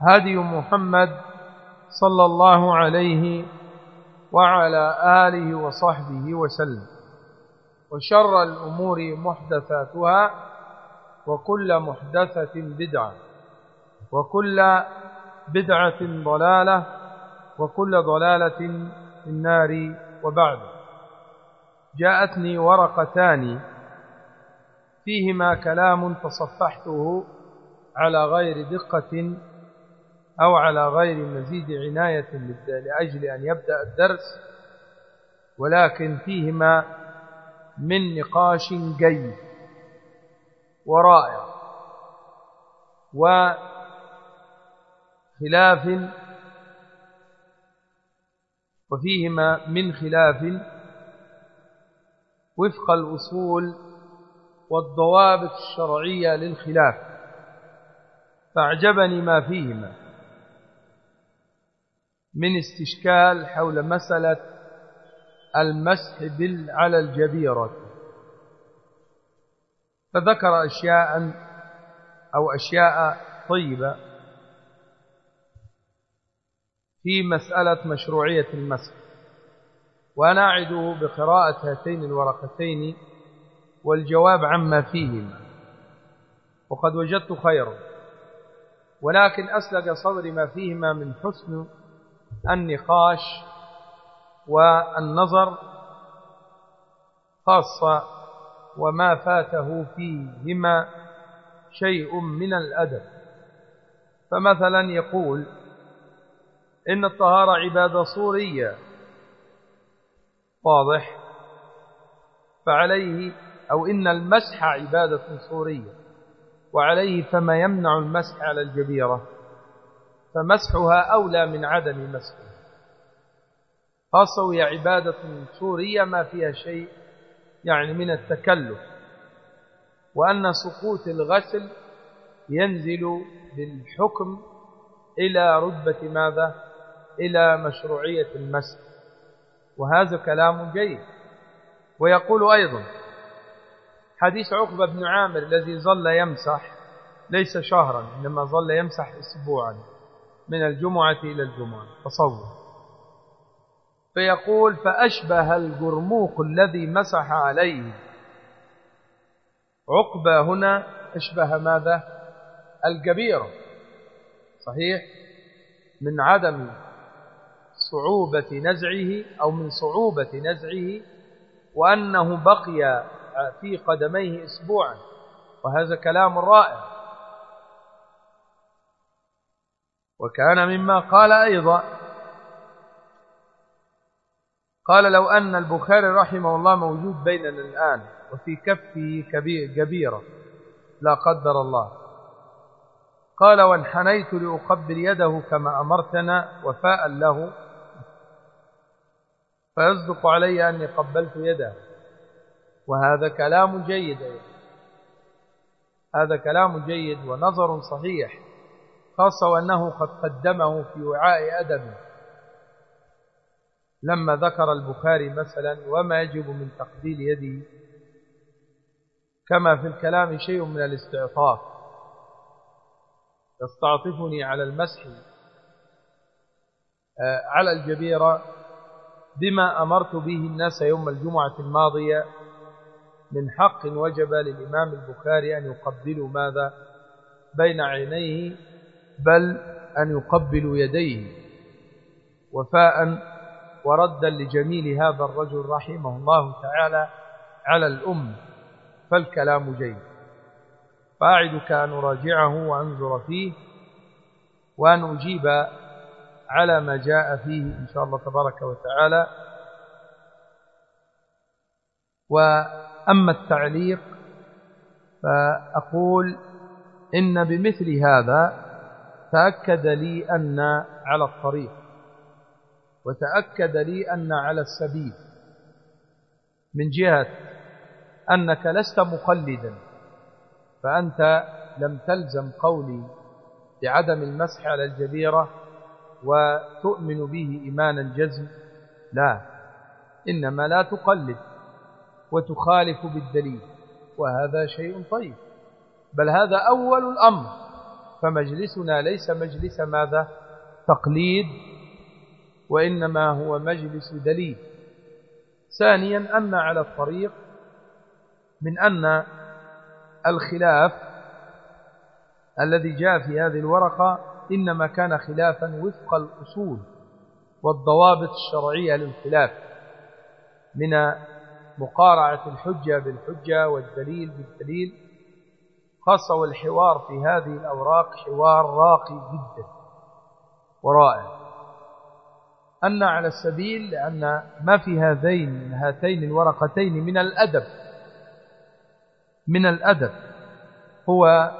هدي محمد صلى الله عليه وعلى آله وصحبه وسلم. وشر الأمور محدثاتها وكل محدثة بدعة وكل بدعة ضلالة وكل ضلالة في النار وبعد. جاءتني ورقتان فيهما كلام تصفحته على غير دقة أو على غير مزيد عناية لأجل أن يبدأ الدرس ولكن فيهما من نقاش جيد ورائع وخلاف وفيهما من خلاف وفق الأصول والضوابط الشرعية للخلاف. فأعجبني ما فيهما. من استشكال حول مسألة المسح على الجبيرة. فذكر أشياء أو أشياء طيبة في مسألة مشروعية المسح. وأنا أعده بقراءة هاتين الورقتين والجواب عما فيهما. وقد وجدت خيرا. ولكن أسلق صدري ما فيهما من حسن النقاش والنظر خاصة وما فاته فيهما شيء من الأدب. فمثلا يقول إن الطهارة عبادة صورية. واضح. فعليه أو إن المسح عبادة صورية. وعليه فما يمنع المسح على الجبيرة. فمسحها أولى من عدم مسحها. خاصة وهي عبادة سورية ما فيها شيء يعني من التكلف وأن سقوط الغسل ينزل بالحكم إلى رتبة ماذا؟ إلى مشروعية المسح. وهذا كلام جيد. ويقول أيضا حديث عقبة بن عامر الذي ظل يمسح ليس شهرا إنما ظل يمسح أسبوعا. من الجمعة إلى الجمعة. تصور. فيقول فأشبه الجرموق الذي مسح عليه. عقبة هنا أشبه ماذا؟ الجبيرة. صحيح؟ من عدم صعوبة نزعه أو من صعوبة نزعه وأنه بقي في قدميه أسبوعا. وهذا كلام رائع. وكان مما قال أيضا. قال لو أن البخاري رحمه الله موجود بيننا الآن وفي كفه كبيرة لا قدر الله. قال وانحنيت لأقبل يده كما أمرتنا وفاء له. فيصدق علي أني قبلت يده. وهذا كلام جيد. هذا كلام جيد ونظر صحيح. خاصة وأنه قد قدمه في وعاء أدب. لما ذكر البخاري مثلا وما يجب من تقبيل يده كما في الكلام شيء من الاستعطاف. يستعطفني على المسح آه، على الجبيرة بما أمرت به الناس يوم الجمعة الماضية. من حق وجب للإمام البخاري أن يقبلوا ماذا؟ بين عينيه بل أن يقبلوا يديه وفاء وردا لجميل هذا الرجل رحمه الله تعالى على الأم فالكلام جيد. فأعدك أن أراجعه وأنظر فيه وأن أجيب على ما جاء فيه إن شاء الله تبارك وتعالى. وأما التعليق فأقول إن بمثل هذا تأكد لي أن على الطريق وتأكد لي أن على السبيل من جهة أنك لست مقلدا فأنت لم تلزم قولي بعدم المسح على الجبيرة وتؤمن به إيمانا جزم لا إنما لا تقلد وتخالف بالدليل وهذا شيء طيب بل هذا أول الأمر. فمجلسنا ليس مجلس ماذا؟ تقليد وإنما هو مجلس دليل. ثانيا أن على الطريق من أن الخلاف الذي جاء في هذه الورقة إنما كان خلافا وفق الأصول والضوابط الشرعية للخلاف من مقارعة الحجة بالحجة والدليل بالدليل. خاصة والحوار في هذه الأوراق حوار راقي جدا ورائع. أن على السبيل لأن ما في هذين هاتين الورقتين من الأدب من الأدب هو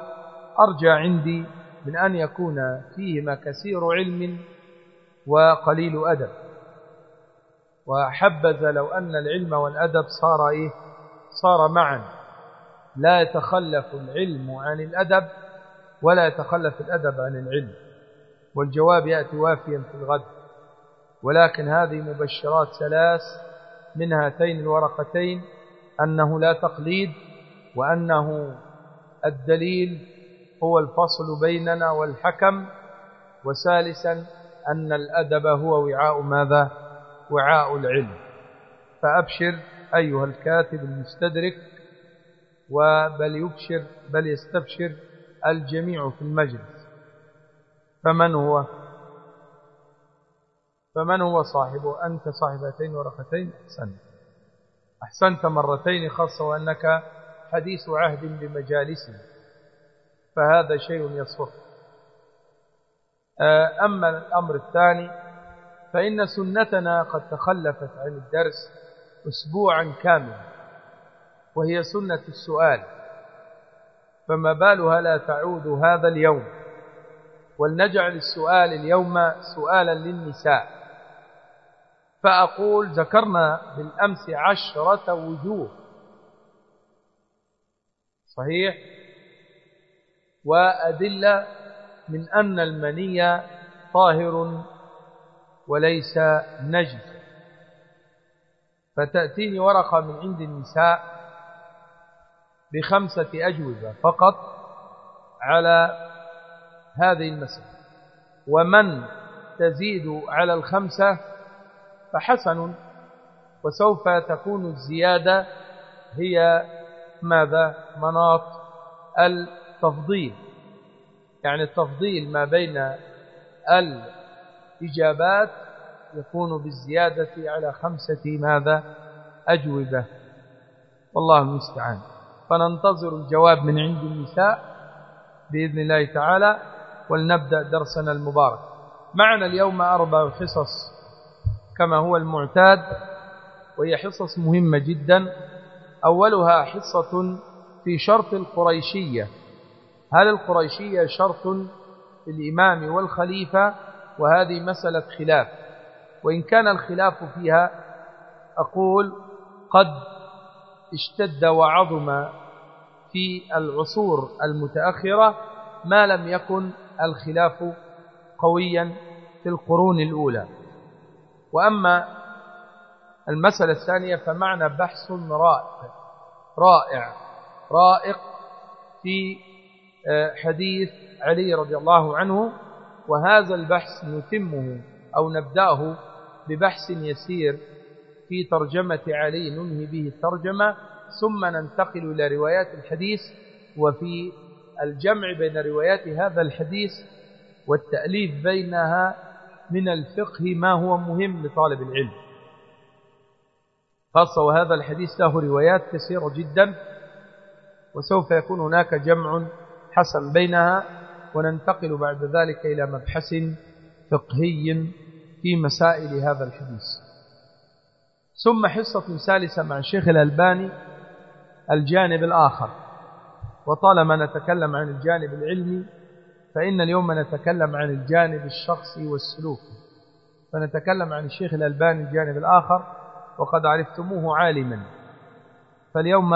أرجى عندي من أن يكون فيهما كثير علم وقليل أدب. وحبذ لو أن العلم والأدب صار إيه؟ صار معا. لا يتخلف العلم عن الأدب ولا يتخلف الأدب عن العلم والجواب يأتي وافيا في الغد. ولكن هذه مبشرات ثلاث من هاتين الورقتين أنه لا تقليد وأنه الدليل هو الفصل بيننا والحكم وثالثا أن الأدب هو وعاء ماذا؟ وعاء العلم. فأبشر أيها الكاتب المستدرك وبل يبشر بل يستبشر الجميع في المجلس. فمن هو؟ فمن هو صاحبه أنت صاحب هاتين ورقتين. أحسنت. أحسنت مرتين خاصة وأنك حديث عهد بمجالسه فهذا شيء يصف آه، أما الأمر الثاني فإن سنتنا قد تخلفت عن الدرس أسبوعا كاملا. وهي سنة السؤال. فما بالها لا تعود هذا اليوم. ولنجعل السؤال اليوم سؤالا للنساء. فأقول ذكرنا بالأمس عشرة وجوه. صحيح؟ وأدلة من أن المني طاهر وليس نجس. فتأتيني ورقة من عند النساء بخمسة أجوبة فقط على هذه المسألة. ومن تزيد على الخمسة فحسن وسوف تكون الزيادة هي ماذا؟ مناط التفضيل. يعني التفضيل ما بين الإجابات يكون بالزيادة على خمسة ماذا؟ أجوبة. والله المستعان. فننتظر الجواب من عند النساء بإذن الله تعالى ولنبدأ درسنا المبارك. معنا اليوم أربع حصص كما هو المعتاد وهي حصص مهمة جدا. أولها حصة في شرط القريشية. هل القريشية شرط الإمام والخليفة؟ وهذه مسألة خلاف. وإن كان الخلاف فيها أقول قد اشتد وعظم في العصور المتأخرة ما لم يكن الخلاف قويا في القرون الأولى. وأما المسألة الثانية فمعنى بحث رائع رائع رائق في آه، حديث علي رضي الله عنه وهذا البحث نتمه أو نبدأه ببحث يسير في ترجمة علي ننهي به الترجمة ثم ننتقل إلى روايات الحديث وفي الجمع بين روايات هذا الحديث والتأليف بينها من الفقه ما هو مهم لطالب العلم. خاصة وهذا الحديث له روايات كثيرة جدا وسوف يكون هناك جمع حسن بينها وننتقل بعد ذلك إلى مبحث فقهي في مسائل هذا الحديث. ثم حصة ثالثة مع الشيخ الألباني الجانب الآخر. وطالما نتكلم عن الجانب العلمي فإن اليوم نتكلم عن الجانب الشخصي والسلوكي فنتكلم عن الشيخ الألباني الجانب الآخر وقد عرفتموه عالما. فاليوم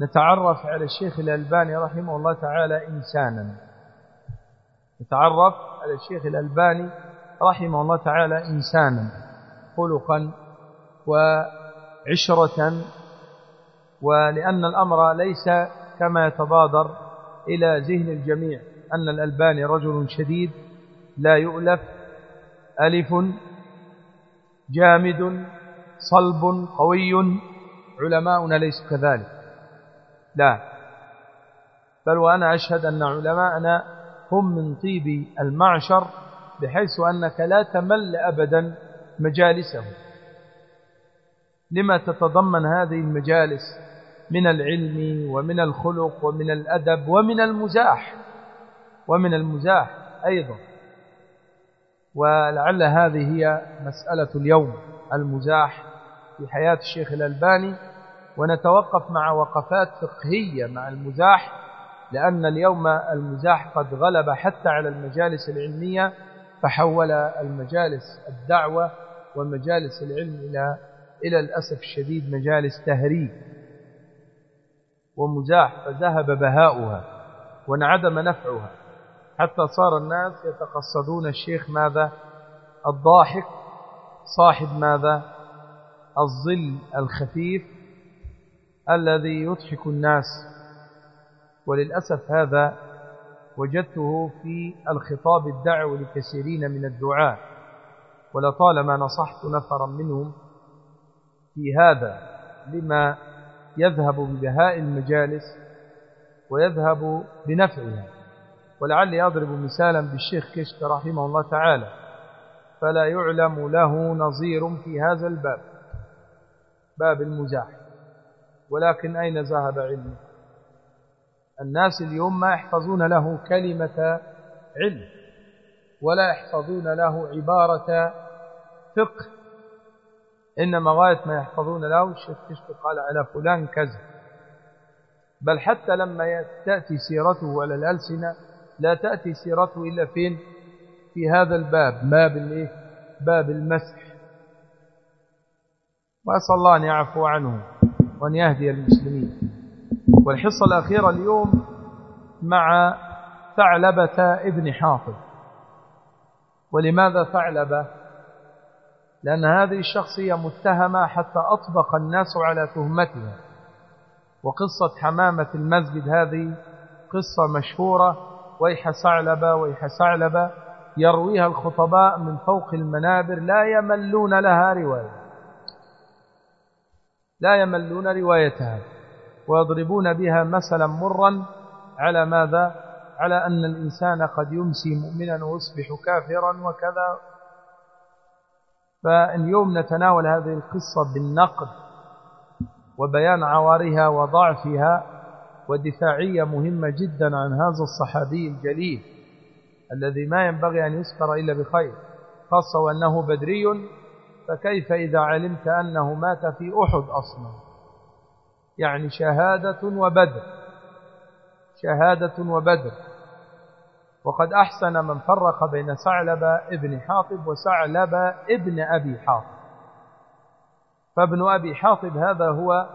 نتعرف على الشيخ الألباني رحمه الله تعالى إنسانا. نتعرف على الشيخ الألباني رحمه الله تعالى إنسانا. خلقا وعشرة ولأن الأمر ليس كما يتبادر إلى ذهن الجميع أن الألباني رجل شديد لا يؤلف ألف جامد صلب قوي علماؤنا ليس كذلك. لا بل وأنا أشهد أن علماءنا هم من طيب المعشر بحيث أنك لا تمل أبدا مجالسهم. لما تتضمن هذه المجالس من العلم ومن الخلق ومن الأدب ومن المزاح ومن المزاح أيضا. ولعل هذه هي مسألة اليوم المزاح في حياة الشيخ الألباني. ونتوقف مع وقفات فقهية مع المزاح لأن اليوم المزاح قد غلب حتى على المجالس العلمية فحول المجالس الدعوة ومجالس العلم إلى إلى الأسف الشديد مجالس تهريب ومزاح فذهب بهاؤها وانعدم نفعها. حتى صار الناس يتقصدون الشيخ ماذا؟ الضاحك صاحب ماذا؟ الظل الخفيف الذي يضحك الناس. وللأسف هذا وجدته في الخطاب الدعوي لكثيرين من الدعاء. ولطالما نصحت نفرا منهم في هذا لما يذهب ببهاء المجالس ويذهب بنفعها. ولعلي أضرب مثالا بالشيخ كشك رحمه الله تعالى. فلا يعلم له نظير في هذا الباب باب المزاح. ولكن أين ذهب علمه؟ الناس اليوم ما يحفظون له كلمة علم ولا يحفظون له عبارة فقه. إنما غاية ما يحفظون له الشيخ قال على فلان كذا. بل حتى لما تأتي سيرته على الألسنة لا تأتي سيرته إلا فين؟ في هذا الباب باب باب المسح. وأسأل الله أن يعفو عنه وأن يهدي المسلمين. والحصة الأخيرة اليوم مع ثعلبة ابن حافظ ولماذا ثعلبة؟ لأن هذه الشخصية متهمة حتى أطبق الناس على تهمتها. وقصة حمامة المسجد هذه قصة مشهورة ويح ثعلبة ويح ثعلبة يرويها الخطباء من فوق المنابر لا يملون لها رواية. لا يملون روايتها. ويضربون بها مثلا مرا على ماذا؟ على أن الإنسان قد يمسي مؤمنا ويصبح كافرا وكذا. فاليوم نتناول هذه القصة بالنقد وبيان عوارها وضعفها ودفاعية مهمة جدا عن هذا الصحابي الجليل الذي ما ينبغي أن يذكر إلا بخير خاصة وأنه بدري فكيف إذا علمت أنه مات في أحد أصلا؟ يعني شهادة وبدر شهادة وبدر. وقد أحسن من فرق بين ثعلب ابن حاطب وثعلب ابن أبي حاطب. فابن أبي حاطب هذا هو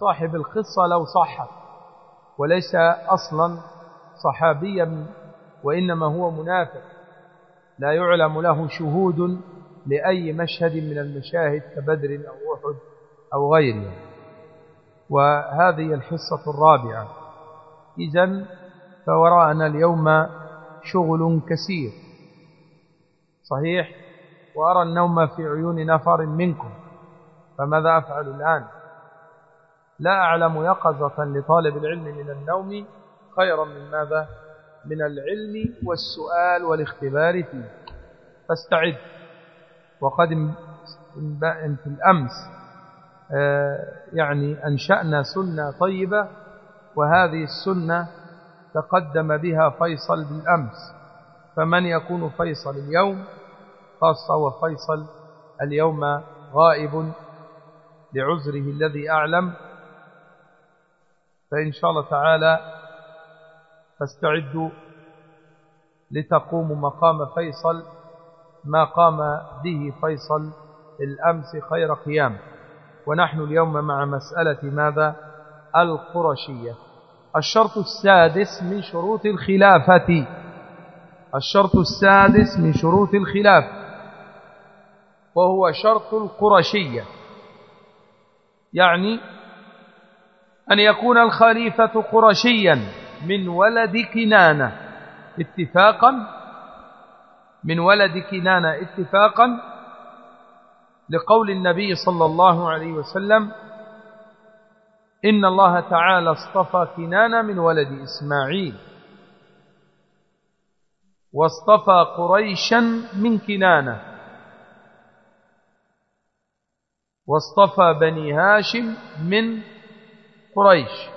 صاحب القصة لو صحت وليس أصلا صحابيا وإنما هو منافق. لا يعلم له شهود لأي مشهد من المشاهد كبدر أو أحد أو غيره. وهذه الحصة الرابعة. إذا فوراءنا اليوم شغل كثير. صحيح؟ وأرى النوم في عيون نفر منكم فماذا أفعل الآن؟ لا أعلم يقظة لطالب العلم من النوم خيرا من ماذا؟ من العلم والسؤال والاختبار فيه. فاستعد. وقد في الأمس آه، يعني أنشأنا سنة طيبة وهذه السنة تقدم بها فيصل بالأمس. فمن يكون فيصل اليوم؟ خاصة وفيصل اليوم غائب لعذره الذي أعلم. فإن شاء الله تعالى فاستعدوا لتقوموا مقام فيصل ما قام به فيصل الأمس خير قيام. ونحن اليوم مع مسألة ماذا؟ القرشية. الشرط السادس من شروط الخلافة. الشرط السادس من شروط الخلاف. وهو شرط القرشية. يعني أن يكون الخليفة قرشيا من ولد كنانة اتفاقا من ولد كنانة اتفاقا لقول النبي صلى الله عليه وسلم إن الله تعالى اصطفى كنانة من ولد إسماعيل. واصطفى قريشا من كنانة واصطفى بني هاشم من قريش.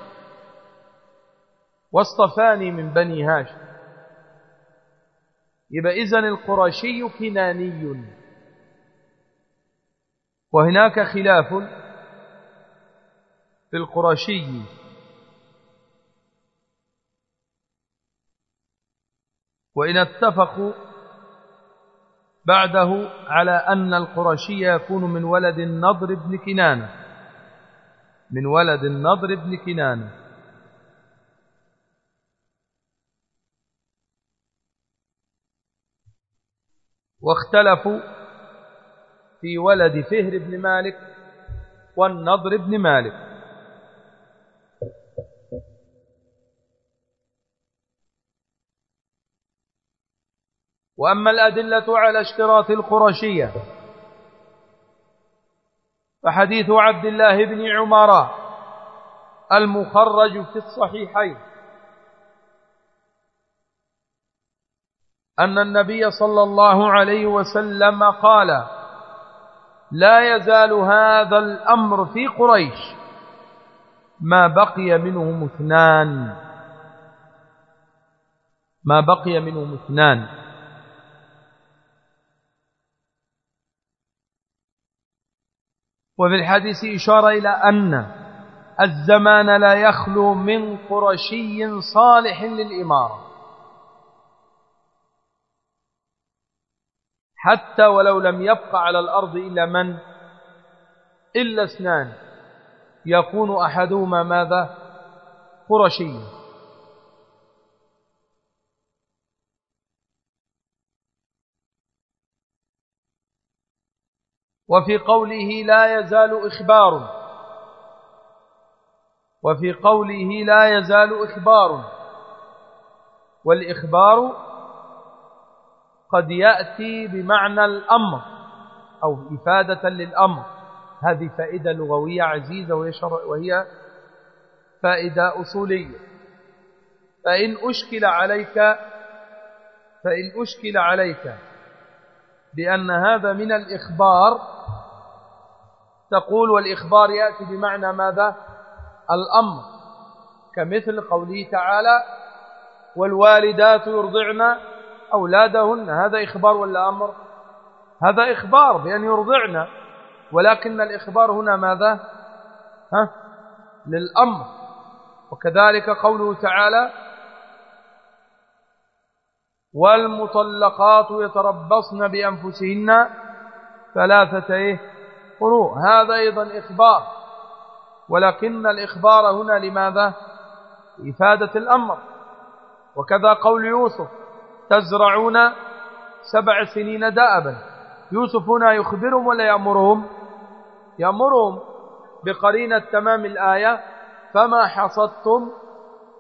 واصطفاني من بني هاشم. يبقى إذن القرشي كناني. وهناك خلاف. القرشي وإن اتفقوا بعده على أن القرشي يكون من ولد النضر بن كنانة من ولد النضر بن كنانة واختلفوا في ولد فهر بن مالك والنضر بن مالك. وأما الأدلة على اشتراط القرشية فحديث عبد الله بن عمر المخرج في الصحيحين أن النبي صلى الله عليه وسلم قال لا يزال هذا الأمر في قريش ما بقي منهم اثنان ما بقي منهم اثنان وفي الحديث إشارة إلى أن الزمان لا يخلو من قرشي صالح للإمارة. حتى ولو لم يبق على الأرض إلا من؟ إلا اثنان. يكون أحدهما ماذا؟ قرشيا. وفي قوله لا يزال إخبار. وفي قوله لا يزال إخبار. والإخبار قد يأتي بمعنى الأمر أو إفادة للأمر. هذه فائدة لغوية عزيزة وهي فائدة أصولية. فإن أشكل عليك فإن أشكل عليك بأن هذا من الإخبار تقول والإخبار يأتي بمعنى ماذا؟ الأمر. كمثل قوله تعالى والوالدات يرضعن أولادهن. هذا إخبار ولا أمر؟ هذا إخبار بأن يرضعن. ولكن الإخبار هنا ماذا؟ ها؟ للأمر. وكذلك قوله تعالى والمطلقات يتربصن بأنفسهن ثلاثة إيه قروء هذا أيضا إخبار ولكن الإخبار هنا لماذا؟ إفادة الأمر. وكذا قول يوسف تزرعون سبع سنين دأبا. يوسف هنا يخبرهم ولا يأمرهم؟ يأمرهم بقرينة تمام الآية فما حصدتم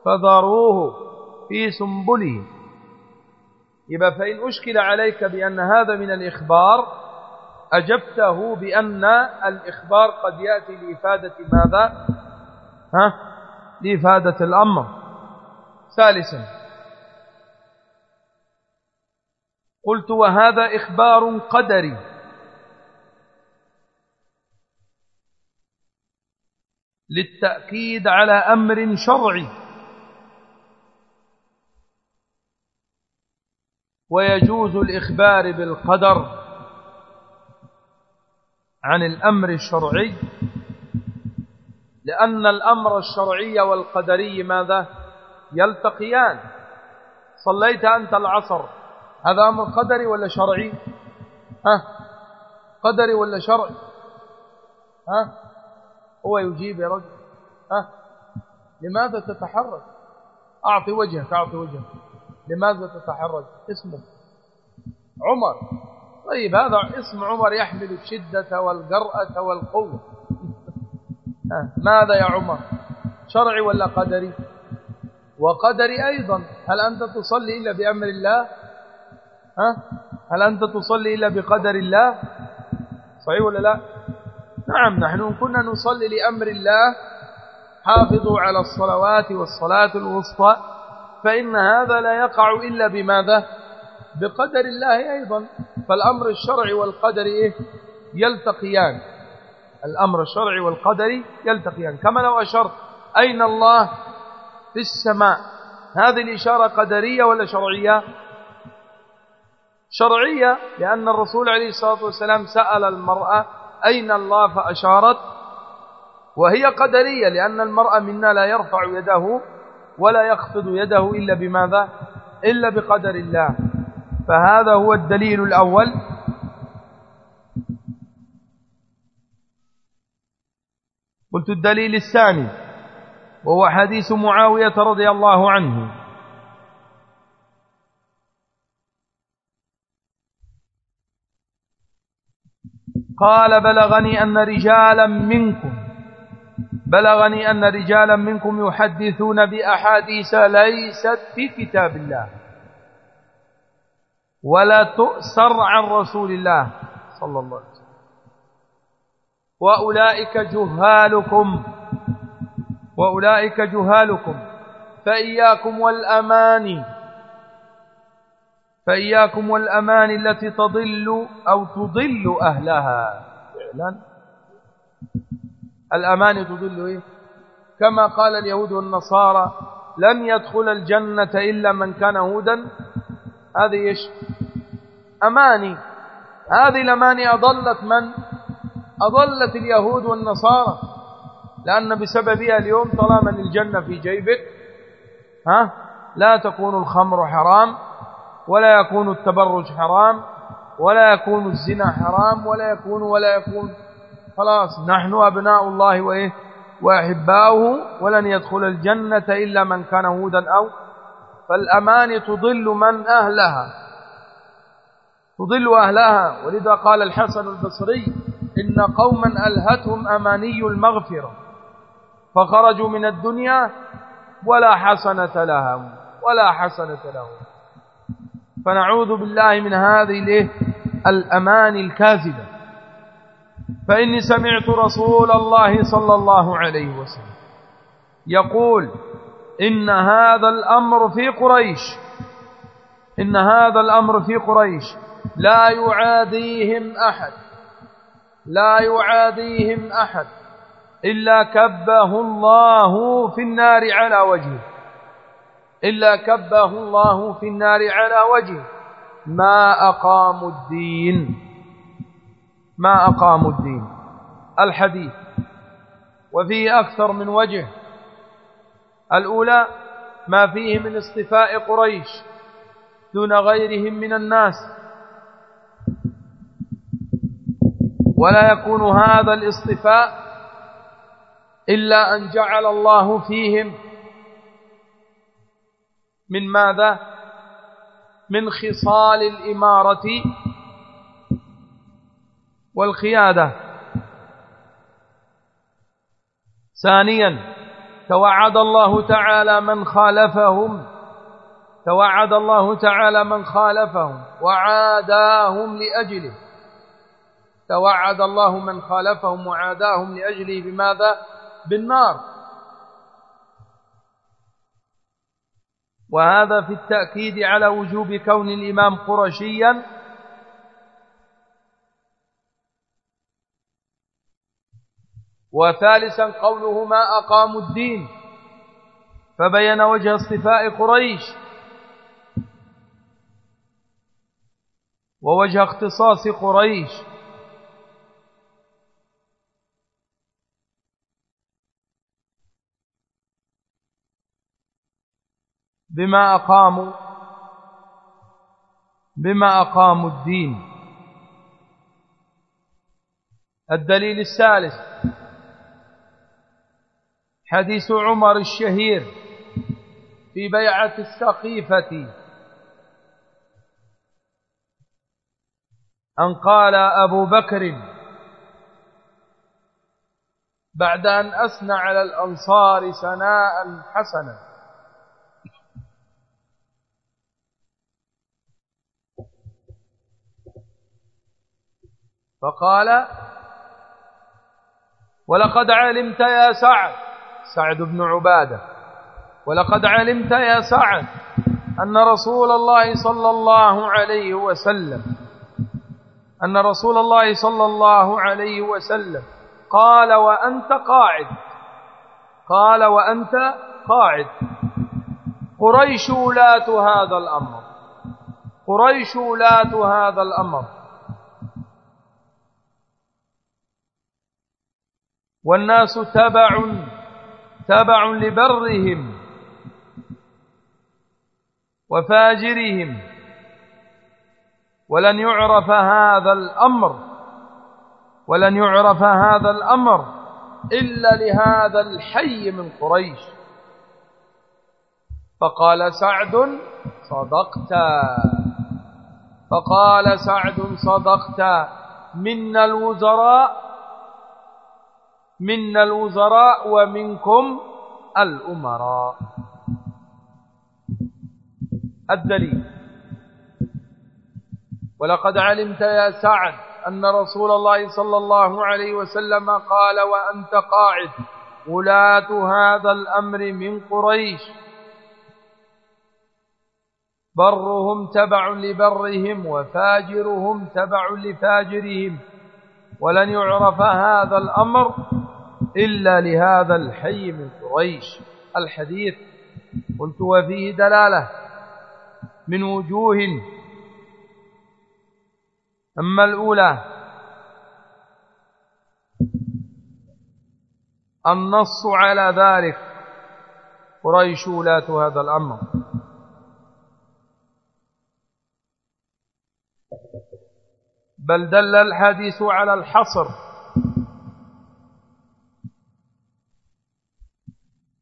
فذروه في سنبله. يبقى فإن أشكل عليك بأن هذا من الإخبار أجبته بأن الإخبار قد يأتي لإفادة ماذا؟ ها؟ لإفادة الأمر. ثالثا قلت وهذا إخبار قدري. للتأكيد على أمر شرعي. ويجوز الإخبار بالقدر. عن الأمر الشرعي؟ لأن الأمر الشرعي والقدري ماذا؟ يلتقيان. صليت أنت العصر هذا أمر قدري ولا شرعي؟ ها؟ قدري ولا شرعي؟ ها؟ هو يجيب يا رجل. ها؟ لماذا تتحرك؟ أعطي وجهك أعطي وجهك. لماذا تتحرك؟ اسمك. عمر. طيب هذا اسم عمر يحمل الشدة والجرأة والقوة. ماذا يا عمر؟ شرعي ولا قدري؟ وقدري أيضا. هل أنت تصلي إلا بأمر الله؟ ها؟ هل أنت تصلي إلا بقدر الله؟ صحيح ولا لا؟ نعم نحن كنا نصلي لأمر الله. حافظوا على الصلوات والصلاة الوسطى فإن هذا لا يقع إلا بماذا؟ بقدر الله أيضا. فالأمر الشرعي والقدري إيه؟ يلتقيان. الأمر الشرعي والقدري يلتقيان. كما لو أشرت أين الله؟ في السماء. هذه الإشارة قدرية ولا شرعية؟ شرعية لأن الرسول عليه الصلاة والسلام سأل المرأة أين الله؟ فأشارت. وهي قدرية لأن المرأة منا لا يرفع يده ولا يخفض يده إلا بماذا؟ إلا بقدر الله. فهذا هو الدليل الأول. قلت الدليل الثاني وهو حديث معاوية رضي الله عنه. قال بلغني أن رجالا منكم بلغني أن رجالا منكم يحدثون بأحاديث ليست في كتاب الله. ولا تؤسر عن رسول الله صلى الله عليه وسلم. وأولئك جهالكم وأولئك جهالكم. فإياكم والأماني فإياكم والأمان التي تضل أو تضل أهلها. فعلا الأمان تضل إيه؟ كما قال اليهود والنصارى لن يدخل الجنة إلا من كان هودا هذه إيش؟ أماني. هذه الأماني أضلت من؟ أضلت اليهود والنصارى. لأن بسببها اليوم طالما الجنة في جيبك. ها؟ لا تكون الخمر حرام ولا يكون التبرج حرام ولا يكون الزنا حرام ولا يكون ولا يكون. خلاص نحن أبناء الله وإيه؟ وأحباؤه ولن يدخل الجنة إلا من كان هودا أو فالأمان تضل من أهلها. تضل أهلها. ولذا قال الحسن البصري إن قوما ألهتهم أماني المغفرة. فخرجوا من الدنيا ولا حسنة لهم ولا حسنة لهم. فنعوذ بالله من هذه الأمان الكاذبة. فإني سمعت رسول الله صلى الله عليه وسلم يقول إن هذا الأمر في قريش. إن هذا الأمر في قريش. لا يعاديهم أحد. لا يعاديهم أحد. إلا كبه الله في النار على وجهه. إلا كبه الله في النار على وجهه. ما أقاموا الدين. ما أقاموا الدين. الحديث. وفيه أكثر من وجه. الأولى ما فيه من اصطفاء قريش دون غيرهم من الناس. ولا يكون هذا الاصطفاء إلا أن جعل الله فيهم من ماذا؟ من خصال الإمارة والخيادة ثانيا توعد الله تعالى من خالفهم. توعد الله تعالى من خالفهم. وعاداهم لأجله. توعد الله من خالفهم وعاداهم لأجله بماذا؟ بالنار. وهذا في التأكيد على وجوب كون الإمام قرشيا وثالثا قوله ما أقاموا الدين فبين وجه اصطفاء قريش ووجه اختصاص قريش. بما أقاموا بما أقاموا الدين. الدليل الثالث حديث عمر الشهير في بيعة السقيفة. أن قال أبو بكر بعد أن أثنى على الأنصار ثناء حسنا. فقال ولقد علمت يا سعد سعد بن عبادة. ولقد علمت يا سعد أن رسول الله صلى الله عليه وسلم أن رسول الله صلى الله عليه وسلم قال وأنت قاعد. قال وأنت قاعد. قريش ولاة هذا الأمر. قريش ولاة هذا الأمر. والناس تبع تبع لبرهم وفاجرهم ولن يعرف هذا الأمر ولن يعرف هذا الأمر إلا لهذا الحي من قريش. فقال سعد صدقت. فقال سعد صدقت. منا الوزراء منا الوزراء ومنكم الأمراء. الدليل. ولقد علمت يا سعد أن رسول الله صلى الله عليه وسلم قال وأنت قاعد. ولاة هذا الأمر من قريش. برهم تبع لبرهم وفاجرهم تبع لفاجرهم. ولن يعرف هذا الأمر إلا لهذا الحي من قريش. الحديث قلت وفيه دلالة من وجوه. أما الأولى النص على ذلك. قريش ولاة هذا الأمر. بل دل الحديث على الحصر.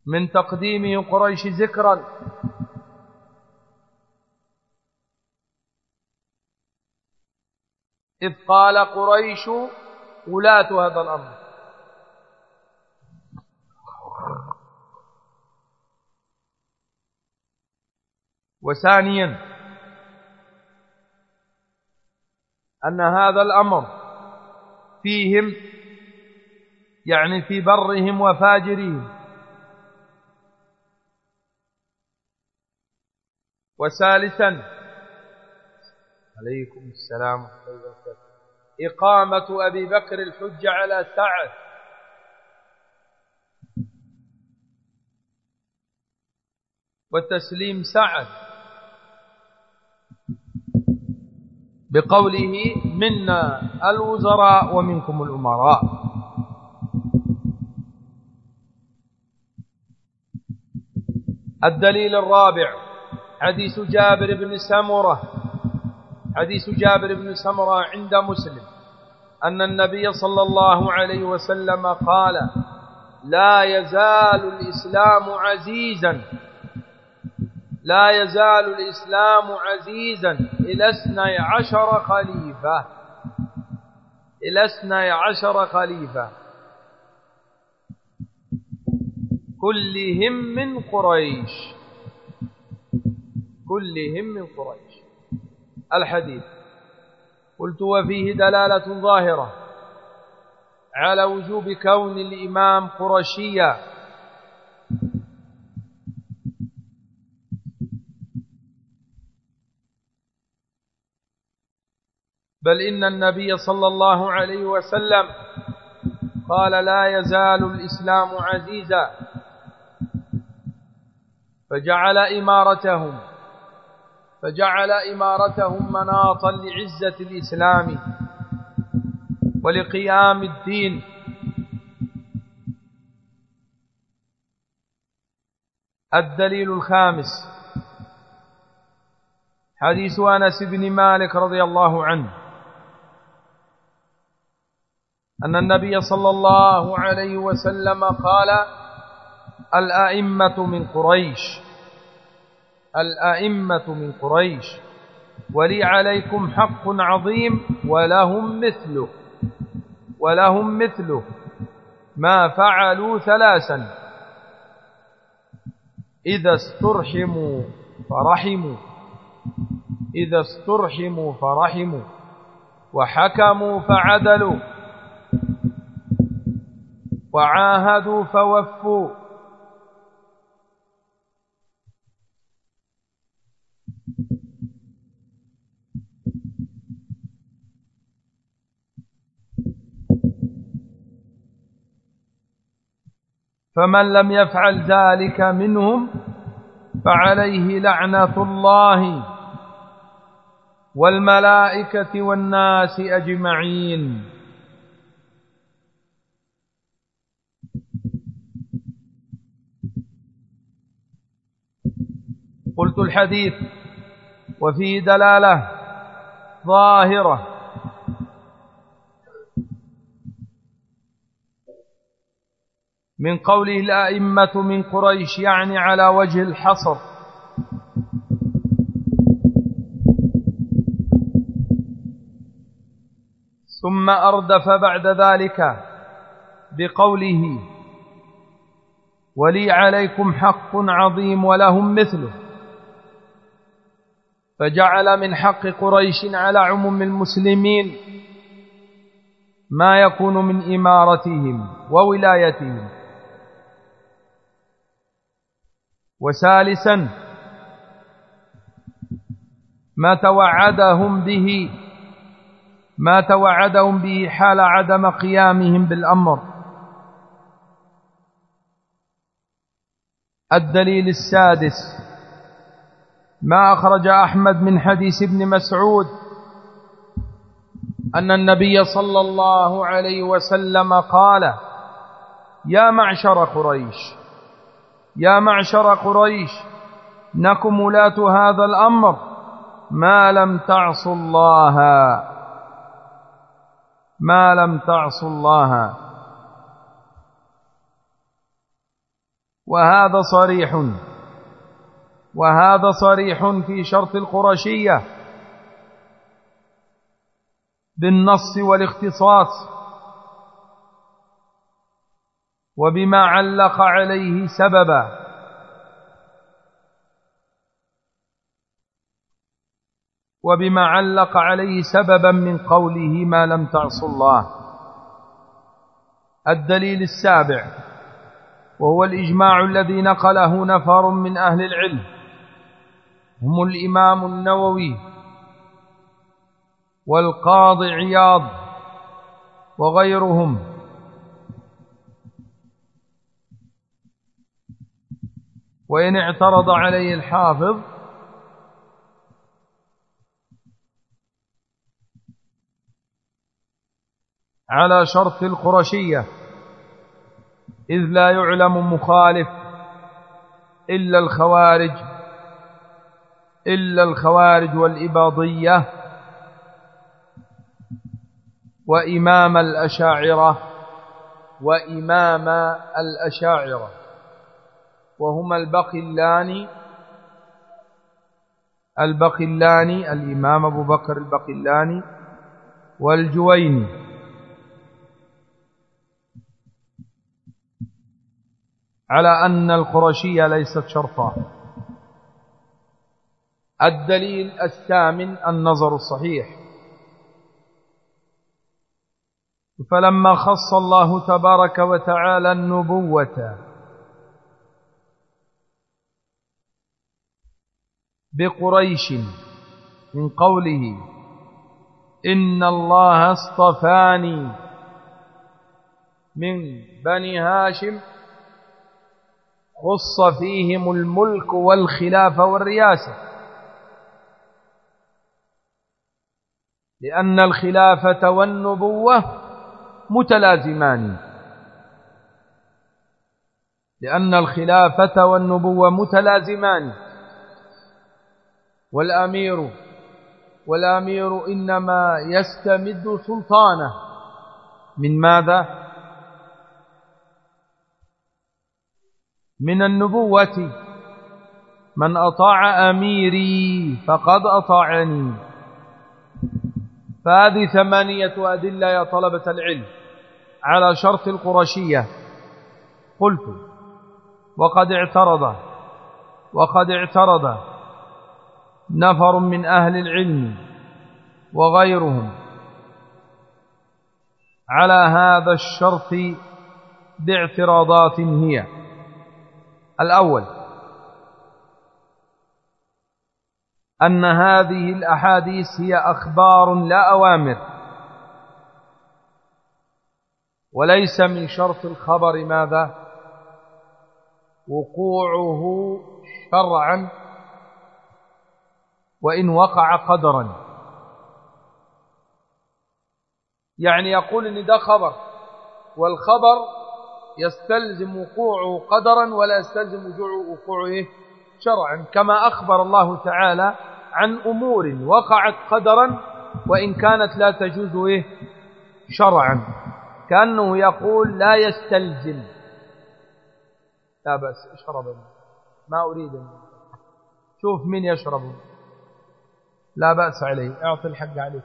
من تقديم قريش ذكرا. إذ قال قريش ولاة هذا الأمر. وثانيا أن هذا الأمر فيهم يعني في برهم وفاجرهم. وثالثا عليكم السلام إقامة أبي بكر الحجة على سعد وتسليم سعد بقوله منا الوزراء ومنكم الأمراء. الدليل الرابع. حديث جابر بن سمرة. حديث جابر بن سمرة عند مسلم. أن النبي صلى الله عليه وسلم قال لا يزال الإسلام عزيزا. لا يزال الإسلام عزيزا إلى اثني عشر خليفة. إلى اثني عشر خليفة. كلهم من قريش. كلهم من قريش. الحديث قلت وفيه دلالة ظاهرة على وجوب كون الإمام قرشيا بل إن النبي صلى الله عليه وسلم قال لا يزال الإسلام عزيزا. فجعل إمارتهم فجعل إمارتهم مناطا لعزة الإسلام ولقيام الدين. الدليل الخامس حديث أنس بن مالك رضي الله عنه أن النبي صلى الله عليه وسلم قال الأئمة من قريش. الأئمة من قريش ولي عليكم حق عظيم ولهم مثله ولهم مثله. ما فعلوا ثلاثا. إذا استرحموا فرحموا. إذا استرحموا فرحموا. وحكموا فعدلوا. وعاهدوا فوفوا. فمن لم يفعل ذلك منهم فعليه لعنة الله والملائكة والناس أجمعين. قلت الحديث وفيه دلالة ظاهرة من قوله الأئمة من قريش يعني على وجه الحصر. ثم أردف بعد ذلك بقوله ولي عليكم حق عظيم ولهم مثله. فجعل من حق قريش على عموم المسلمين ما يكون من إمارتهم وولايتهم. وثالثا ما توعدهم به ما توعدهم به حال عدم قيامهم بالأمر. الدليل السادس ما أخرج أحمد من حديث ابن مسعود أن النبي صلى الله عليه وسلم قال يا معشر قريش يا معشر قريش نكم ولاة هذا الأمر ما لم تعصوا الله. ما لم تعصوا الله. وهذا صريح. وهذا صريح في شرط القرشية بالنص والاختصاص. وبما علق عليه سببا. وبما علق عليه سببا من قوله ما لم تعص الله. الدليل السابع وهو الإجماع الذي نقله نفر من أهل العلم. هم الإمام النووي والقاضي عياض وغيرهم. وإن اعترض عليه الحافظ على شرط القرشية إذ لا يعلم مخالف إلا الخوارج إلا الخوارج والإباضية وإمام الأشاعرة وإمام الأشاعرة. وهما البقلاني البقلاني الإمام أبو بكر البقلاني والجويني. على أن القرشية ليست شرطا. الدليل الثامن النظر الصحيح. فلما خص الله تبارك وتعالى النبوة بقريش من قوله إن الله اصطفاني من بني هاشم خص فيهم الملك والخلافة والرياسة لأن الخلافة والنبوة متلازمان. لأن الخلافة والنبوة متلازمان. والأمير والأمير إنما يستمد سلطانه. من ماذا؟ من النبوة. من أطاع أميري فقد أطاعني. فهذه ثمانية أدلة يا طلبة العلم على شرط القرشية. قلت وقد اعترض وقد اعترض نفر من أهل العلم وغيرهم على هذا الشرط باعتراضات هي. الأول أن هذه الأحاديث هي أخبار لا أوامر وليس من شرط الخبر ماذا؟ وقوعه شرعا وإن وقع قدرا. يعني يقول إن ده خبر والخبر يستلزم وقوعه قدرا ولا يستلزم وقوعه شرعا كما أخبر الله تعالى عن أمور وقعت قدرا وإن كانت لا تجوز إيه؟ شرعا. كأنه يقول لا يستلزم. لا بس اشرب ما أريد شوف من يشرب لا بأس عليه. أعطي الحق عليك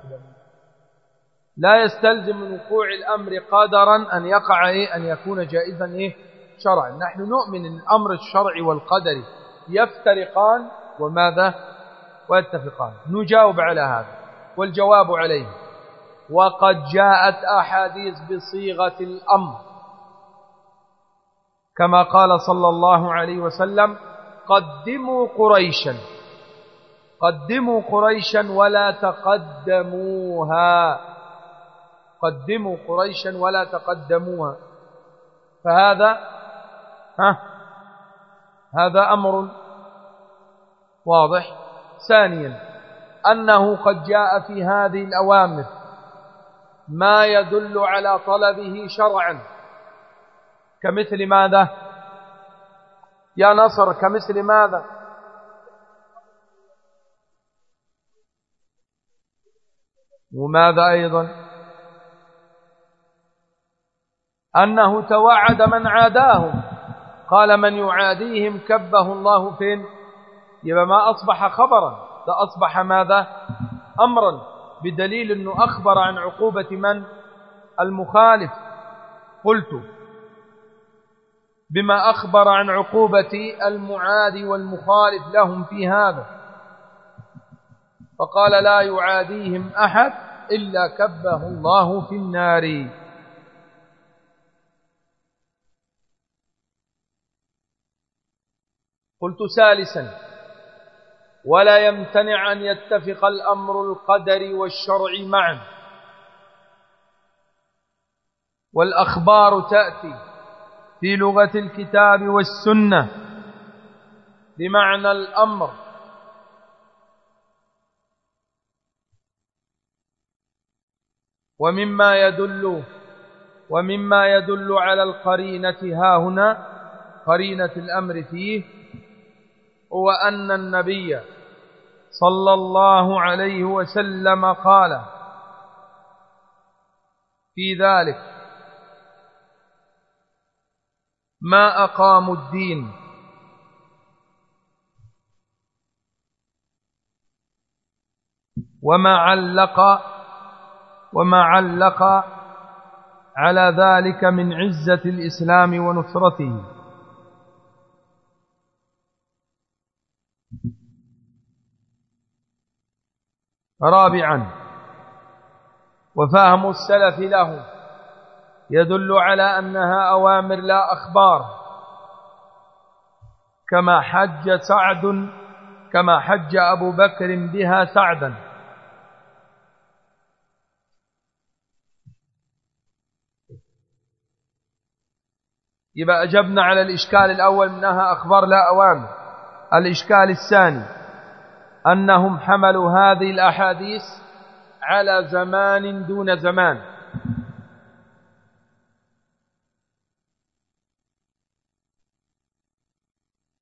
لا يستلزم من وقوع الأمر قدرا أن يقع إيه؟ أن يكون جائزا إيه؟ شرعا. نحن نؤمن أن الأمر الشرعي والقدري يفترقان وماذا؟ ويتفقان. نجاوب على هذا والجواب عليه. وقد جاءت أحاديث بصيغة الأمر. كما قال صلى الله عليه وسلم قدموا قريشا. قدموا قريشا ولا تقدموها. قدموا قريشا ولا تقدموها. فهذا ها هذا أمر واضح. ثانيا أنه قد جاء في هذه الأوامر ما يدل على طلبه شرعا. كمثل ماذا؟ يا نصر كمثل ماذا؟ وماذا أيضا؟ أنه توعد من عاداهم. قال من يعاديهم كبه الله فين؟ يبقى ما أصبح خبرا. ده أصبح ماذا؟ أمرا. بدليل أنه أخبر عن عقوبة من؟ المخالف. قلت بما أخبر عن عقوبة المعادي والمخالف لهم في هذا. فقال لا يعاديهم أحد إلا كبه الله في النار. قلت ثالثا ولا يمتنع أن يتفق الأمر القدري والشرع معا. والأخبار تأتي في لغة الكتاب والسنة بمعنى الأمر. ومما يدل ومما يدل على القرينة ها هنا قرينة الأمر فيه هو أن النبي صلى الله عليه وسلم قال في ذلك ما أقاموا الدين وما علق وما علق على ذلك من عزة الإسلام ونصرته. رابعا وفهم السلف له يدل على أنها أوامر لا أخبار كما حج سعد كما حج أبو بكر بها سعدا. يبقى أجبنا على الإشكال الأول منها أخبار لا أوامر الإشكال الثاني أنهم حملوا هذه الأحاديث على زمان دون زمان.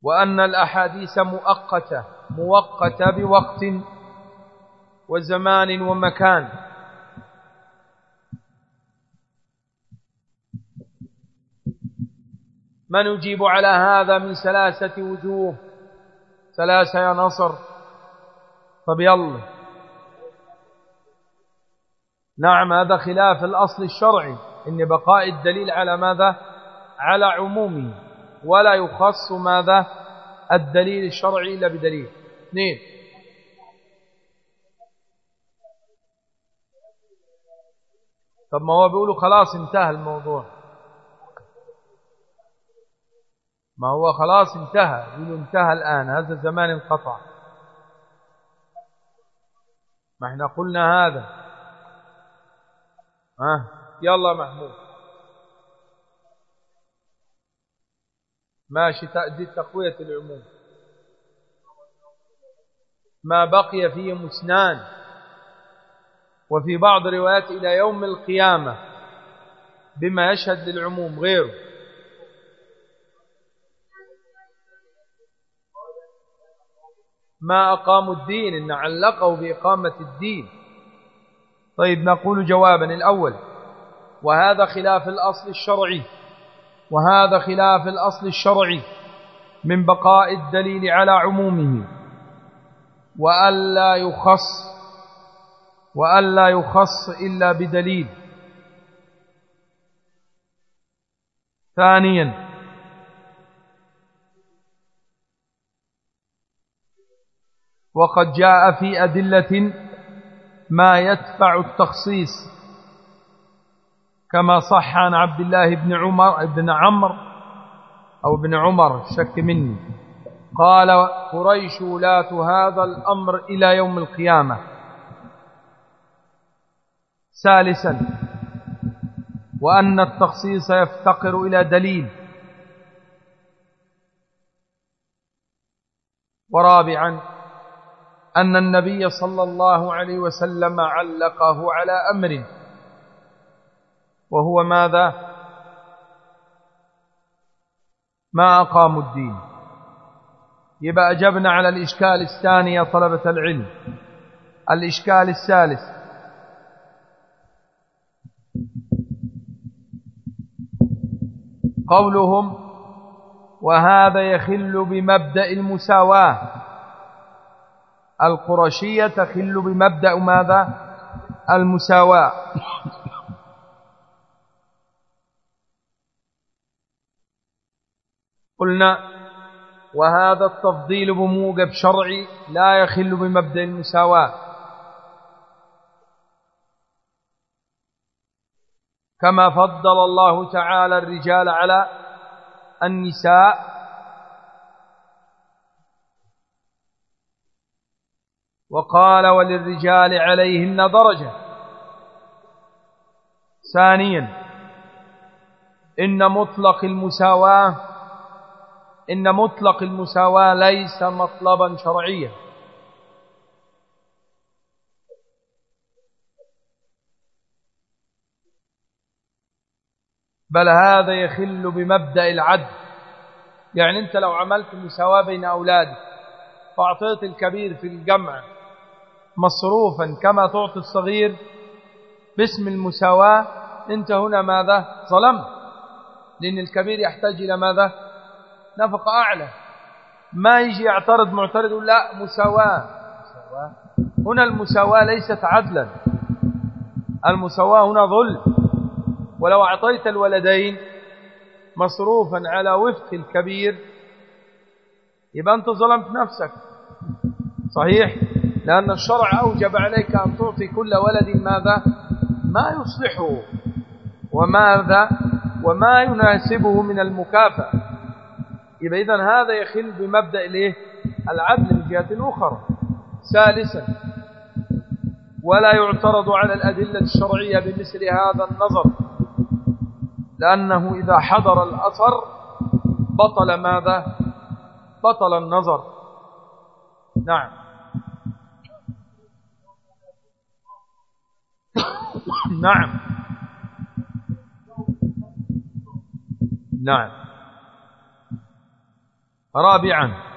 وأن الأحاديث مؤقتة مؤقتة بوقت وزمان ومكان. من يجيب على هذا من ثلاثة وجوه؟ ثلاثة يا نصر. طب يلا. نعم هذا خلاف الأصل الشرعي. إن بقاء الدليل على ماذا؟ على عمومه. ولا يخص ماذا؟ الدليل الشرعي إلا بدليل. اثنين. طب ما هو بيقولوا خلاص انتهى الموضوع. ما هو خلاص انتهى يقولوا انتهى الآن هذا الزمان انقطع. ما إحنا قلنا هذا. ها. يلا محمود. ماشي تأدي تقوية العموم. ما بقي فيهم اثنان وفي بعض الروايات إلى يوم القيامة بما يشهد للعموم غيره. ما أقاموا الدين إن علقوا بإقامة الدين. طيب نقول جوابا. الأول وهذا خلاف الأصل الشرعي. وهذا خلاف الأصل الشرعي من بقاء الدليل على عمومه. وألا يخص وألا يخص إلا بدليل. ثانيا وقد جاء في أدلة ما يدفع التخصيص كما صح عن عبد الله بن عمر بن عمرو أو ابن عمر شك مني. قال قريش ولاة هذا الأمر إلى يوم القيامة. ثالثا وأن التخصيص يفتقر إلى دليل. ورابعا أن النبي صلى الله عليه وسلم علقه على أمر. وهو ماذا؟ ما أقاموا الدين. يبقى أجبنا على الإشكال الثاني يا طلبة العلم. الإشكال الثالث. قولهم وهذا يخل بمبدأ المساواة. القرشية تخل بمبدأ ماذا؟ المساواة. قلنا وهذا التفضيل بموجب شرعي لا يخل بمبدأ المساواة. كما فضل الله تعالى الرجال على النساء وقال وللرجال عليهن درجة. ثانيا إن مطلق المساواة إن مطلق المساواة ليس مطلبا شرعيا. بل هذا يخل بمبدأ العدل. يعني أنت لو عملت مساواة بين أولادك فأعطيت الكبير في الجمع مصروفا كما تعطي الصغير باسم المساواة. أنت هنا ماذا؟ ظلمت. لأن الكبير يحتاج إلى ماذا؟ نفقة أعلى. ما يجي يعترض معترض لا مساواة. هنا المساواة ليست عدلا. المساواة هنا ظلم. ولو أعطيت الولدين مصروفا على وفق الكبير يبقى أنت ظلمت نفسك. صحيح؟ لأن الشرع أوجب عليك أن تعطي كل ولد ماذا؟ ما يصلحه. وماذا؟ وما يناسبه من المكافأة. يبقى إذن هذا يخل بمبدأ الإيه؟ العدل من جهة أخرى ثالثا ولا يعترض على الأدلة الشرعية بمثل هذا النظر. لأنه إذا حضر الأثر بطل ماذا؟ بطل النظر. نعم. نعم. نعم. رابعا.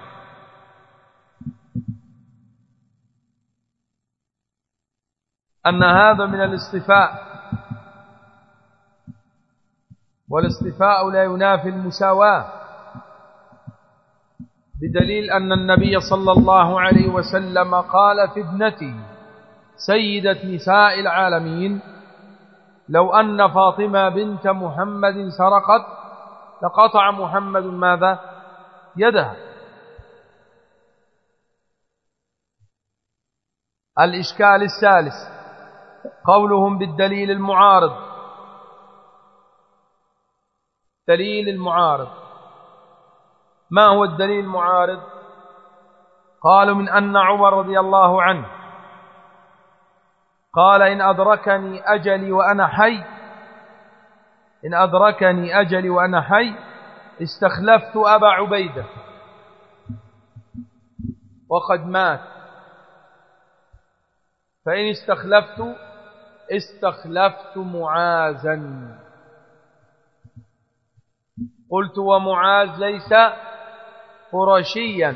أن هذا من الاصطفاء والاصطفاء لا ينافي المساواة. بدليل أن النبي صلى الله عليه وسلم قال في ابنته سيدة نساء العالمين لو أن فاطمة بنت محمد سرقت لقطع محمد ماذا؟ يدها الإشكال الثالث قولهم بالدليل المعارض. دليل المعارض. ما هو الدليل المعارض؟ قالوا من أن عمر رضي الله عنه قال إن أدركني أجلي وأنا حي. إن أدركني أجلي وأنا حي. استخلفت أبا عبيدة. وقد مات. فإن استخلفت استخلفت معاذا. قلت ومعاذ ليس قرشيا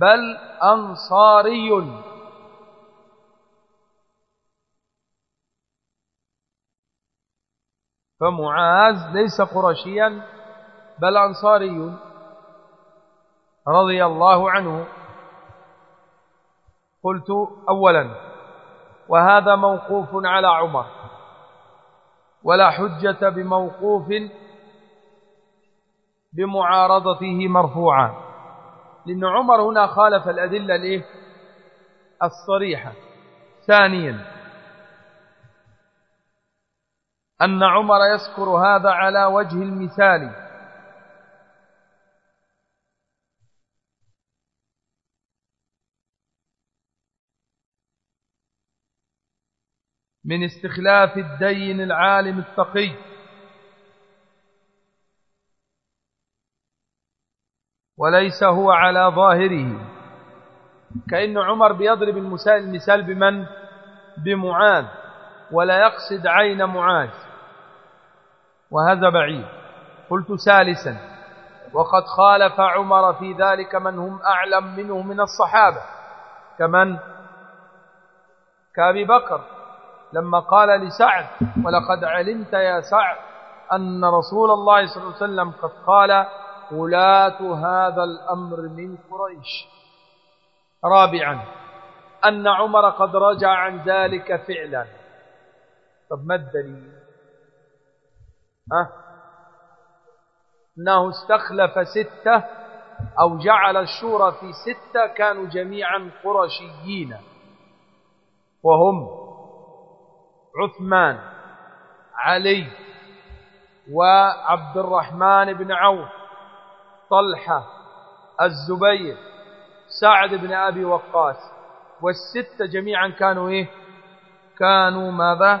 بل أنصاري. فمعاذ ليس قرشيا بل أنصاري رضي الله عنه. قلت أولا وهذا موقوف على عمر ولا حجة بموقوف بمعارضته مرفوعا. لأن عمر هنا خالف الأدلة؟ الصريحة. ثانيا أن عمر يذكر هذا على وجه المثال. من استخلاف الدين العالم التقي وليس هو على ظاهره. كأن عمر بيضرب المثال بمن؟ بمعاذ. ولا يقصد عين معاذ. وهذا بعيد. قلت ثالثا وقد خالف عمر في ذلك من هم أعلم منه من الصحابة كمن كأبي بكر لما قال لسعد ولقد علمت يا سعد أن رسول الله صلى الله عليه وسلم قد قال ولاة هذا الأمر من قريش. رابعا أن عمر قد رجع عن ذلك فعلا. طب ما الدليل؟ أنه استخلف ستة أو جعل الشورى في ستة كانوا جميعا قرشيين. وهم عثمان علي وعبد الرحمن بن عوف طلحة الزبير سعد بن أبي وقاص. والستة جميعا كانوا إيه؟ كانوا ماذا؟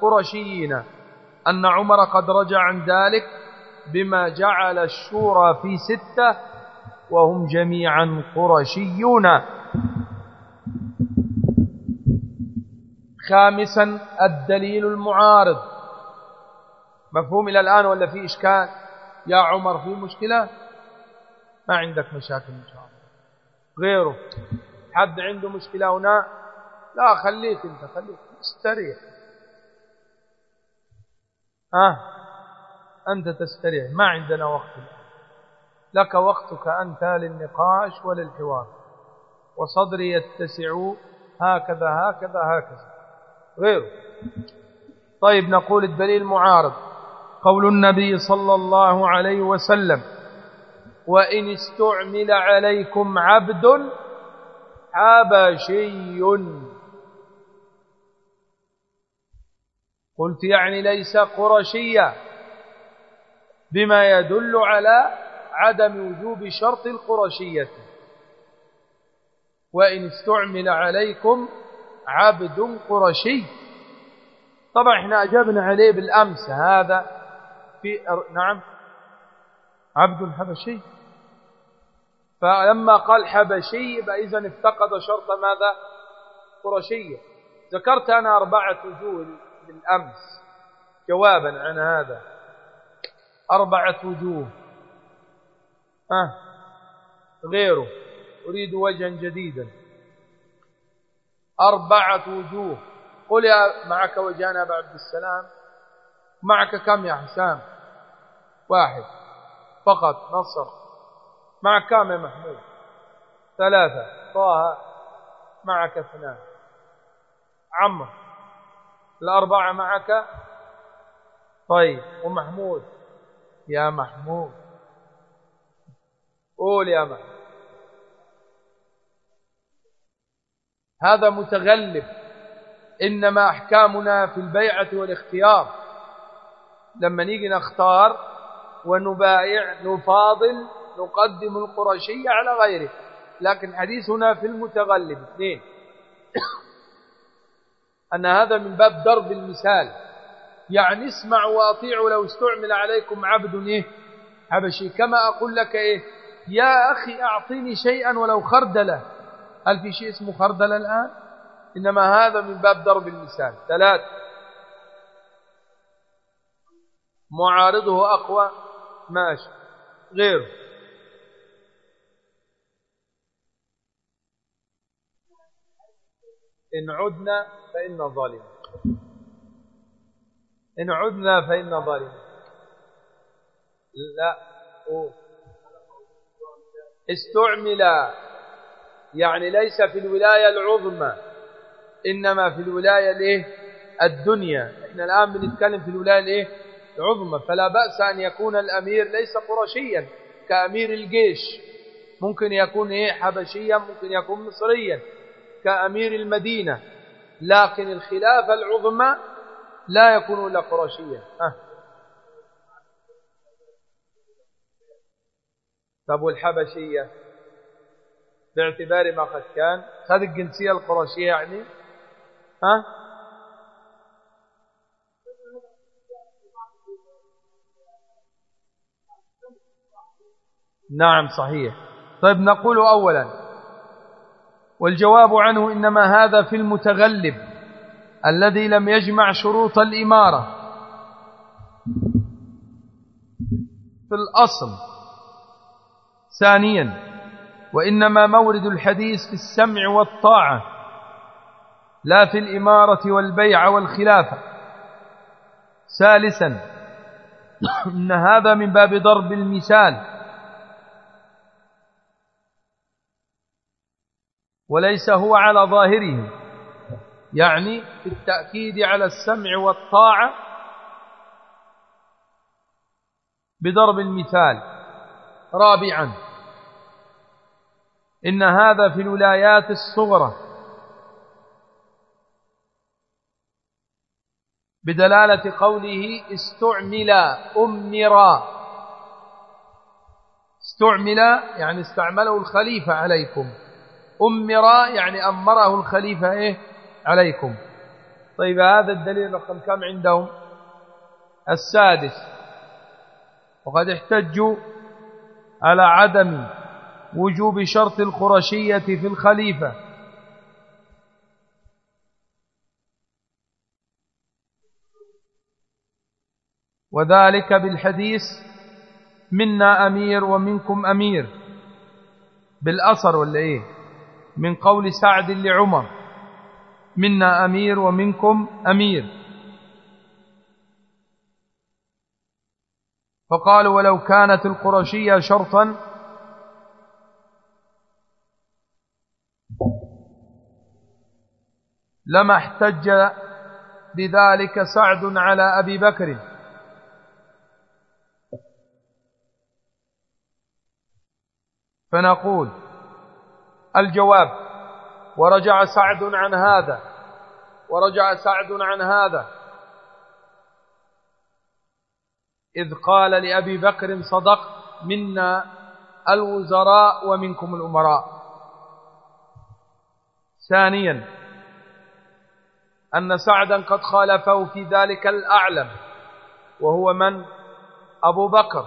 قرشيين. أن عمر قد رجع عن ذلك بما جعل الشورى في ستة وهم جميعا قرشيون. خامسا الدليل المعارض. مفهوم إلى الآن ولا في إشكال؟ يا عمر في مشكلة؟ ما عندك مشاكل إن شاء الله. غيره. حد عنده مشكلة هنا؟ لا خليك أنت خليك. استريح. ها. أنت تستريح ما عندنا وقت. لك وقتك أنت للنقاش وللحوار. وصدري يتسع هكذا هكذا هكذا. غيره طيب نقول الدليل المعارض قول النبي صلى الله عليه وسلم وإن استعمل عليكم عبد حبشي قلت يعني ليس قرشيا بما يدل على عدم وجوب شرط القرشية. وإن استعمل عليكم عبد قرشي. طبعا إحنا أجبنا عليه بالأمس هذا في نعم. عبد حبشي فلما قال حبشي إذن افتقد شرط ماذا؟ قرشية. ذكرت أنا أربعة وجوه بالأمس. جوابا عن هذا. أربعة وجوه. أه غيره. أريد وجها جديدا. أربعة وجوه. قل يا معك وجهان أبا عبد السلام. معك كم يا حسام؟ واحد. فقط نصر. معك كم يا محمود؟ ثلاثة. طه معك اثنان. عمر الأربعة معك؟ طيب ومحمود يا محمود. قول يا محمود. هذا متغلب. إنما أحكامنا في البيعة والاختيار. لما نيجي نختار ونبايع نفاضل نقدم القرشية على غيره. لكن حديثنا في المتغلب. اثنين. أن هذا من باب ضرب المثال. يعني اسمع واطيعوا لو استعمل عليكم عبد إيه؟ حبشي كما أقول لك إيه؟ يا أخي أعطيني شيئا ولو خردلة. هل في شيء اسمه خردلة الآن؟ إنما هذا من باب ضرب المثال. ثلاث. معارضه أقوى؟ ماشي. غيره. إن عدنا فإن ظالم إن عدنا فإن ظالم لا أوه. استعمل يعني ليس في الولاية العظمى إنما في الولاية الايه الدنيا. إحنا الآن بنتكلم في الولاية الايه عظمى فلا بأس أن يكون الأمير ليس قرشيا كأمير الجيش. ممكن يكون إيه؟ حبشيا ممكن يكون مصريا. كأمير المدينة لكن الخلافة العظمى لا يكون إلا قرشيا أه. طب والحبشية؟ باعتبار ما قد كان. خذ الجنسية القرشية يعني؟ ها؟ أه؟ نعم صحيح. طيب نقول أولا والجواب عنه إنما هذا في المتغلب الذي لم يجمع شروط الإمارة. في الأصل ثانيا وإنما مورد الحديث في السمع والطاعة لا في الإمارة والبيع والخلافة. ثالثا إن هذا من باب ضرب المثال وليس هو على ظاهره. يعني في التأكيد على السمع والطاعة بضرب المثال. رابعا إن هذا في الولايات الصغرى بدلالة قوله استعمل أمرا استعمل يعني استعمله الخليفة عليكم. أمر يعني أمره الخليفة إيه؟ عليكم. طيب هذا الدليل رقم كم عندهم؟ السادس. وقد احتجوا على عدم وجوب شرط القرشية في الخليفة. وذلك بالحديث منا أمير ومنكم أمير. بالأثر ولا إيه؟ من قول سعد لعمر منا أمير ومنكم أمير. فقالوا ولو كانت القرشية شرطا لما احتج بذلك سعد على أبي بكر. فنقول الجواب. ورجع سعد عن هذا. ورجع سعد عن هذا. إذ قال لأبي بكر صدق منا الوزراء ومنكم الأمراء. ثانيا أن سعدا قد خالفه في ذلك الأعلم وهو من؟ أبو بكر.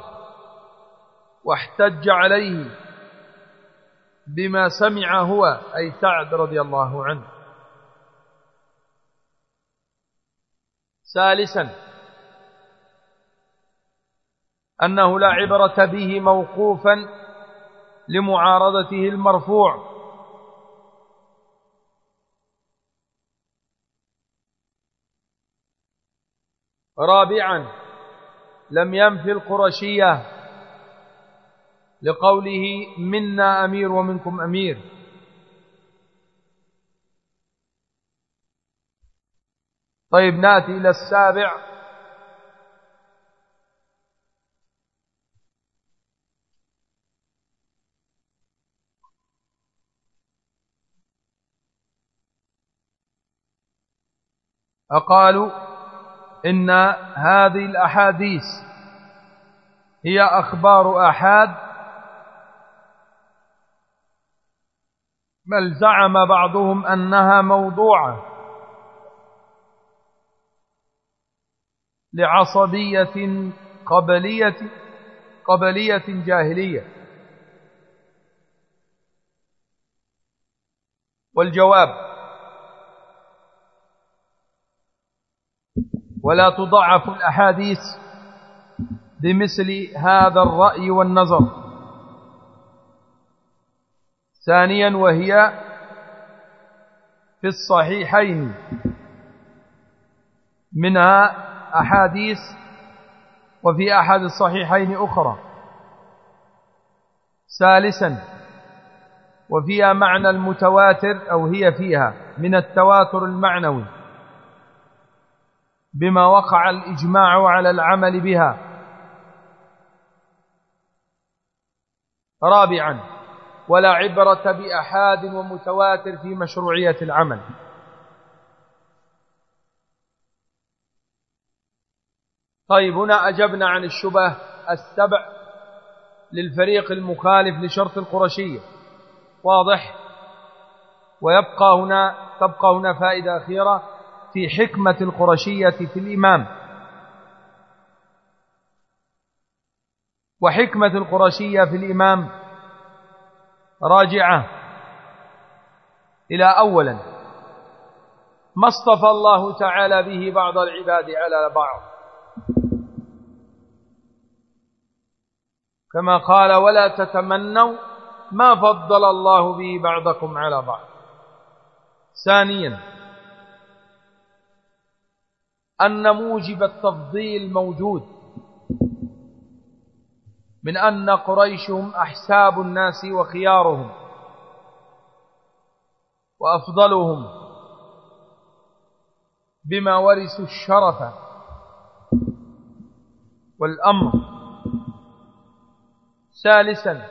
واحتج عليه. بما سمع هو أي سعد رضي الله عنه. ثالثا أنه لا عبرة به موقوفا لمعارضته المرفوع. رابعا لم ينفي القرشية. لقوله منا أمير ومنكم أمير. طيب نأتي إلى السابع. أقالوا إن هذه الأحاديث هي أخبار أحاد بل زعم بعضهم أنها موضوعة لعصبية قبلية قبلية جاهلية. والجواب ولا تضعف الأحاديث بمثل هذا الرأي والنظر. ثانيا وهي في الصحيحين منها أحاديث وفي أحد الصحيحين أخرى. ثالثا وفيها معنى المتواتر أو هي فيها من التواتر المعنوي بما وقع الإجماع على العمل بها. رابعا ولا عبرة بأحاد ومتواتر في مشروعية العمل. طيب هنا أجبنا عن الشبه السبع للفريق المخالف لشرط القرشية. واضح؟ ويبقى هنا تبقى هنا فائدة أخيرة في حكمة القرشية في الإمام. وحكمة القرشية في الإمام راجعة. إلى أولا. ما اصطفى الله تعالى به بعض العباد على بعض. كما قال ولا تتمنوا ما فضل الله به بعضكم على بعض. ثانيا أن موجب التفضيل موجود. من أن قريشهم أحساب الناس وخيارهم وأفضلهم بما ورثوا الشرف والأمر. ثالثا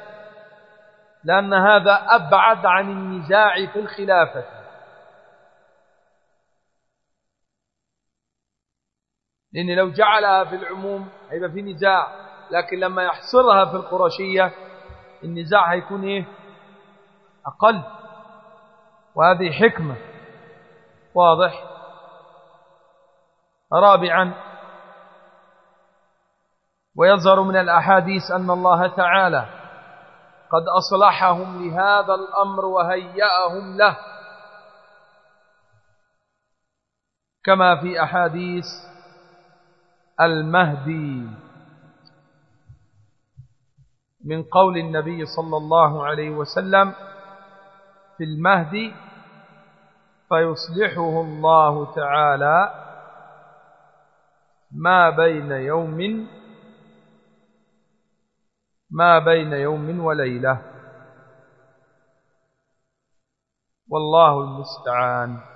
لأن هذا أبعد عن النزاع في الخلافة. لأن لو جعلها في العموم هيبقى في نزاع. لكن لما يحصرها في القرشية النزاع هيكون إيه؟ أقل. وهذه حكمة. واضح؟ رابعا. ويظهر من الأحاديث أن الله تعالى قد أصلحهم لهذا الأمر وهيأهم له. كما في أحاديث المهدي. من قول النبي صلى الله عليه وسلم في المهدي فيصلحه الله تعالى ما بين يوم ما بين يوم وليلة. والله المستعان.